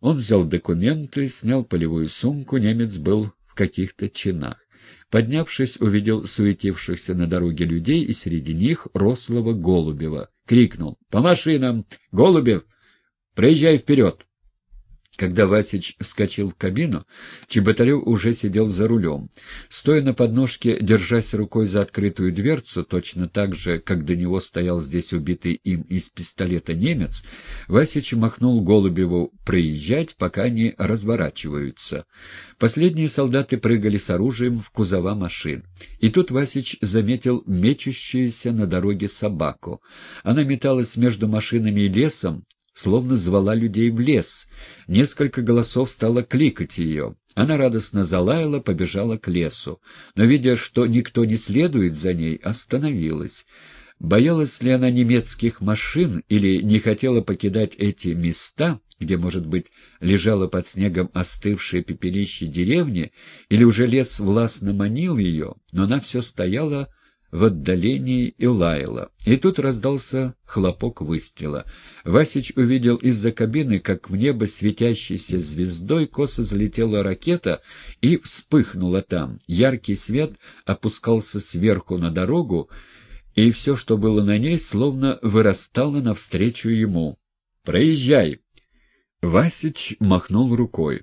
Он взял документы, снял полевую сумку, немец был в каких-то чинах. Поднявшись, увидел суетившихся на дороге людей и среди них рослого Голубева. Крикнул «По машинам! Голубев, проезжай вперед!» Когда Васич вскочил в кабину, Чеботарев уже сидел за рулем. Стоя на подножке, держась рукой за открытую дверцу, точно так же, как до него стоял здесь убитый им из пистолета немец, Васич махнул Голубеву проезжать, пока они разворачиваются. Последние солдаты прыгали с оружием в кузова машин. И тут Васич заметил мечущуюся на дороге собаку. Она металась между машинами и лесом, словно звала людей в лес. Несколько голосов стало кликать ее. Она радостно залаяла, побежала к лесу, но, видя, что никто не следует за ней, остановилась. Боялась ли она немецких машин или не хотела покидать эти места, где, может быть, лежало под снегом остывшее пепелище деревни, или уже лес властно манил ее, но она все стояла, в отдалении и лаяла. И тут раздался хлопок выстрела. Васич увидел из-за кабины, как в небо светящейся звездой косо взлетела ракета и вспыхнула там. Яркий свет опускался сверху на дорогу, и все, что было на ней, словно вырастало навстречу ему. «Проезжай!» Васич махнул рукой.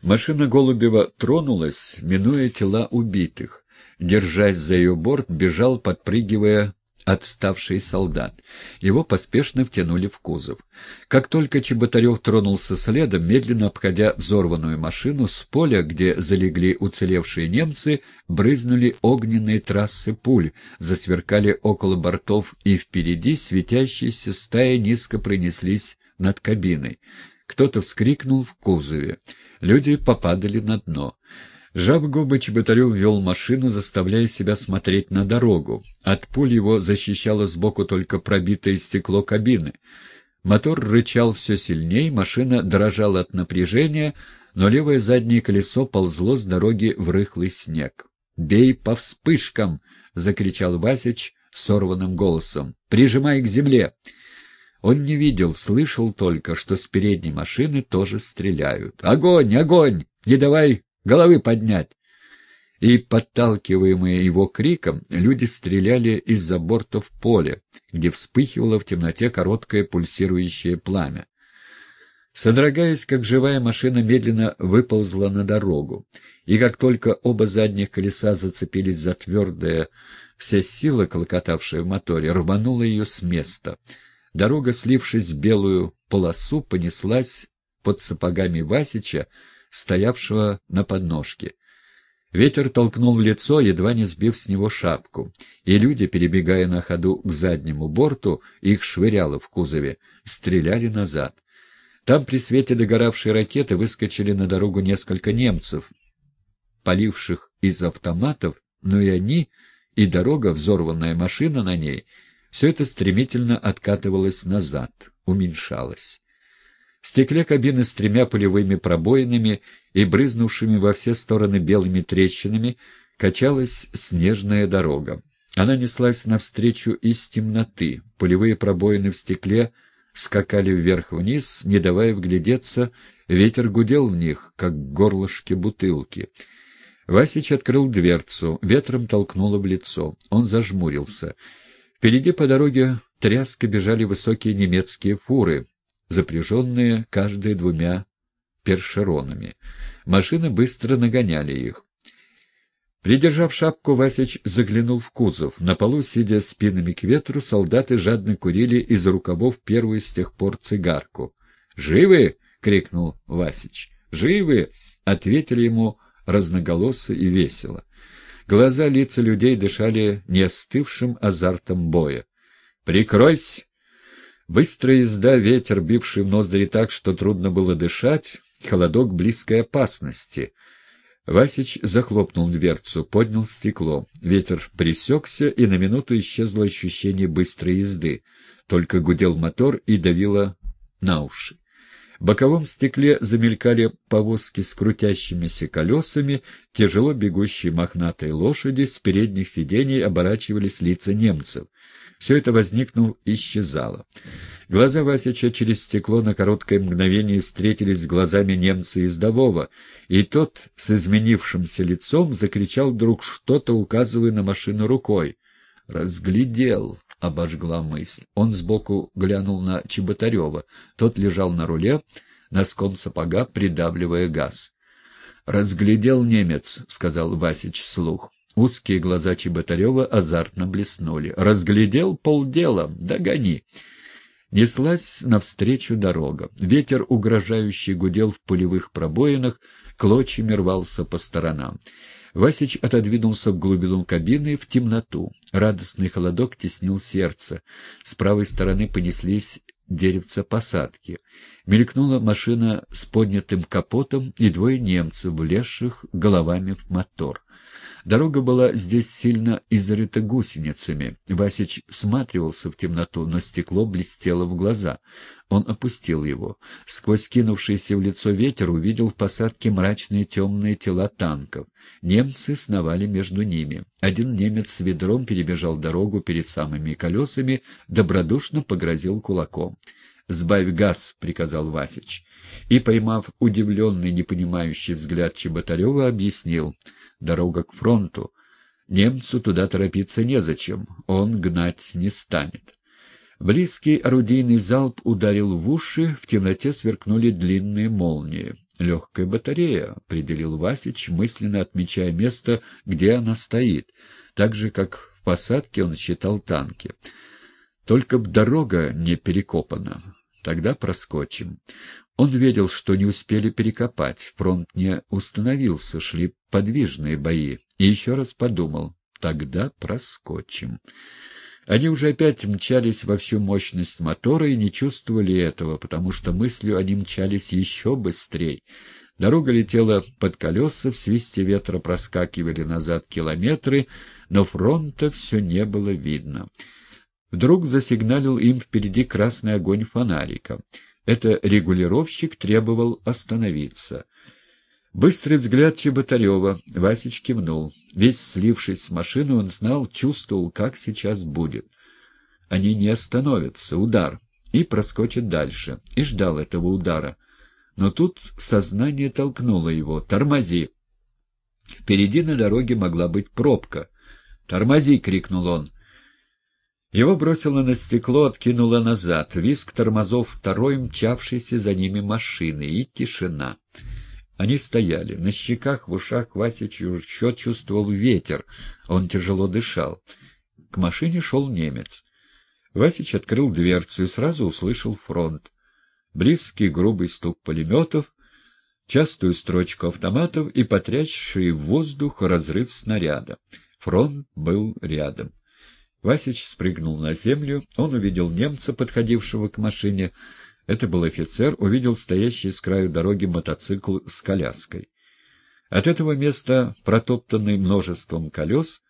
Машина Голубева тронулась, минуя тела убитых держась за ее борт, бежал, подпрыгивая отставший солдат. Его поспешно втянули в кузов. Как только Чеботарев тронулся следом, медленно обходя взорванную машину, с поля, где залегли уцелевшие немцы, брызнули огненные трассы пуль, засверкали около бортов, и впереди светящиеся стаи низко пронеслись над кабиной. Кто-то вскрикнул в кузове. Люди попадали на дно. Жаб губы, Чеботарев вел машину, заставляя себя смотреть на дорогу. От пуль его защищало сбоку только пробитое стекло кабины. Мотор рычал все сильнее, машина дрожала от напряжения, но левое заднее колесо ползло с дороги в рыхлый снег. «Бей по вспышкам!» — закричал Васич сорванным голосом. «Прижимай к земле!» Он не видел, слышал только, что с передней машины тоже стреляют. «Огонь! Огонь! Не давай Головы поднять!» И, подталкиваемые его криком, люди стреляли из-за борта в поле, где вспыхивало в темноте короткое пульсирующее пламя. Содрогаясь, как живая машина медленно выползла на дорогу, и как только оба задних колеса зацепились за твердое, вся сила, клокотавшая в моторе, рванула ее с места. Дорога, слившись в белую полосу, понеслась под сапогами Васича, стоявшего на подножке. Ветер толкнул в лицо, едва не сбив с него шапку, и люди, перебегая на ходу к заднему борту, их швыряло в кузове, стреляли назад. Там при свете догоравшей ракеты выскочили на дорогу несколько немцев, поливших из автоматов, но и они, и дорога, взорванная машина на ней, все это стремительно откатывалось назад, уменьшалось. В стекле кабины с тремя пулевыми пробоинами и брызнувшими во все стороны белыми трещинами качалась снежная дорога. Она неслась навстречу из темноты. Пулевые пробоины в стекле скакали вверх-вниз, не давая вглядеться, ветер гудел в них, как горлышки бутылки. Васич открыл дверцу, ветром толкнуло в лицо. Он зажмурился. Впереди по дороге тряска бежали высокие немецкие фуры, запряженные каждые двумя першеронами. Машины быстро нагоняли их. Придержав шапку, Васич заглянул в кузов. На полу, сидя спинами к ветру, солдаты жадно курили из рукавов первую с тех пор цигарку. «Живы?» — крикнул Васич. «Живы!» — ответили ему разноголосо и весело. Глаза лица людей дышали неостывшим азартом боя. «Прикройся!» Быстрая езда, ветер, бивший в ноздри так, что трудно было дышать, холодок близкой опасности. Васич захлопнул дверцу, поднял стекло. Ветер присекся, и на минуту исчезло ощущение быстрой езды. Только гудел мотор и давило на уши. В боковом стекле замелькали повозки с крутящимися колесами, тяжело бегущие мохнатые лошади, с передних сидений оборачивались лица немцев. Все это, возникнув, исчезало. Глаза Васича через стекло на короткое мгновение встретились с глазами немца издового, и тот с изменившимся лицом закричал вдруг что-то, указывая на машину рукой. «Разглядел!» — обожгла мысль. Он сбоку глянул на Чеботарева. Тот лежал на руле, носком сапога придавливая газ. «Разглядел немец», — сказал Васич вслух. Узкие глаза Чеботарева азартно блеснули. «Разглядел полдела. Догони!» Неслась навстречу дорога. Ветер, угрожающий, гудел в пулевых пробоинах, клочьями рвался по сторонам. Васич отодвинулся в глубину кабины в темноту. Радостный холодок теснил сердце. С правой стороны понеслись деревца посадки. Мелькнула машина с поднятым капотом и двое немцев, влезших головами в мотор. Дорога была здесь сильно изрыта гусеницами. Васич всматривался в темноту, но стекло блестело в глаза. Он опустил его. Сквозь кинувшийся в лицо ветер увидел в посадке мрачные темные тела танков. Немцы сновали между ними. Один немец с ведром перебежал дорогу перед самыми колесами, добродушно погрозил кулаком. «Сбавь газ», — приказал Васич. И, поймав удивленный, непонимающий взгляд Чеботарева, объяснил — дорога к фронту. Немцу туда торопиться незачем, он гнать не станет. Близкий орудийный залп ударил в уши, в темноте сверкнули длинные молнии. «Легкая батарея», — определил Васич, мысленно отмечая место, где она стоит, так же, как в посадке он считал танки. «Только б дорога не перекопана. Тогда проскочим». Он видел, что не успели перекопать, фронт не установился, шли подвижные бои, и еще раз подумал, тогда проскочим. Они уже опять мчались во всю мощность мотора и не чувствовали этого, потому что мыслью они мчались еще быстрее. Дорога летела под колеса, в свисте ветра проскакивали назад километры, но фронта все не было видно. Вдруг засигналил им впереди красный огонь фонарика. Это регулировщик требовал остановиться. Быстрый взгляд Чеботарева. Васич кивнул. Весь слившись с машины, он знал, чувствовал, как сейчас будет. Они не остановятся. Удар. И проскочат дальше. И ждал этого удара. Но тут сознание толкнуло его. «Тормози!» Впереди на дороге могла быть пробка. «Тормози!» — крикнул он. Его бросило на стекло, откинуло назад. Виск тормозов второй, мчавшейся за ними машины, и тишина. Они стояли. На щеках, в ушах Васич еще чувствовал ветер. Он тяжело дышал. К машине шел немец. Васич открыл дверцу и сразу услышал фронт. Близкий грубый стук пулеметов, частую строчку автоматов и потрясший в воздух разрыв снаряда. Фронт был рядом. Васич спрыгнул на землю. Он увидел немца, подходившего к машине, это был офицер, увидел стоящий с краю дороги мотоцикл с коляской. От этого места, протоптанный множеством колес,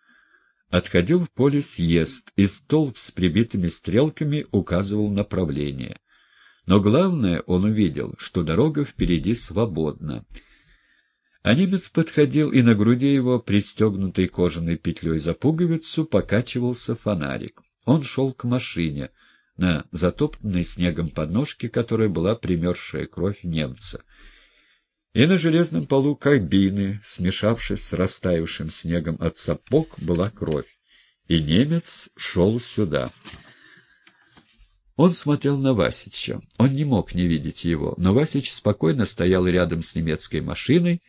отходил в поле съезд, и столб с прибитыми стрелками указывал направление. Но главное, он увидел, что дорога впереди свободна. А немец подходил, и на груди его, пристегнутой кожаной петлей за пуговицу, покачивался фонарик. Он шел к машине — на затоптанной снегом подножке, которой была примерзшая кровь немца. И на железном полу кабины, смешавшись с растаявшим снегом от сапог, была кровь. И немец шел сюда. Он смотрел на Васича. Он не мог не видеть его, но Васич спокойно стоял рядом с немецкой машиной,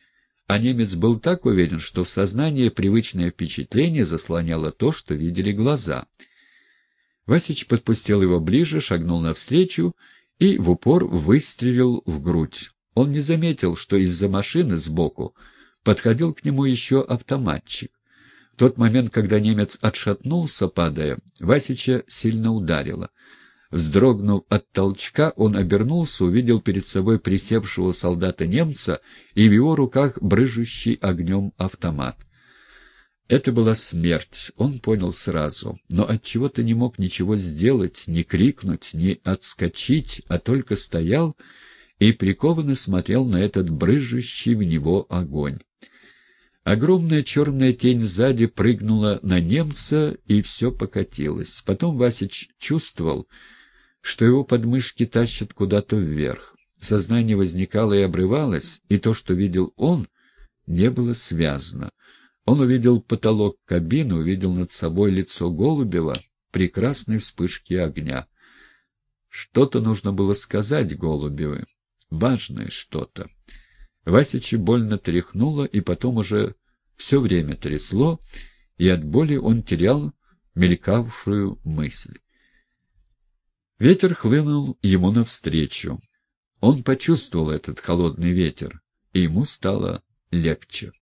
а немец был так уверен, что в сознании привычное впечатление заслоняло то, что видели глаза — Васич подпустил его ближе, шагнул навстречу и в упор выстрелил в грудь. Он не заметил, что из-за машины сбоку подходил к нему еще автоматчик. В тот момент, когда немец отшатнулся, падая, Васича сильно ударило. Вздрогнув от толчка, он обернулся, увидел перед собой присевшего солдата-немца и в его руках брыжущий огнем автомат. Это была смерть, он понял сразу, но от чего то не мог ничего сделать, ни крикнуть, ни отскочить, а только стоял и прикованно смотрел на этот брыжущий в него огонь. Огромная черная тень сзади прыгнула на немца, и все покатилось. Потом Васич чувствовал, что его подмышки тащат куда-то вверх. Сознание возникало и обрывалось, и то, что видел он, не было связано. Он увидел потолок кабины, увидел над собой лицо Голубева, прекрасной вспышки огня. Что-то нужно было сказать Голубеву, важное что-то. Васича больно тряхнуло, и потом уже все время трясло, и от боли он терял мелькавшую мысль. Ветер хлынул ему навстречу. Он почувствовал этот холодный ветер, и ему стало легче.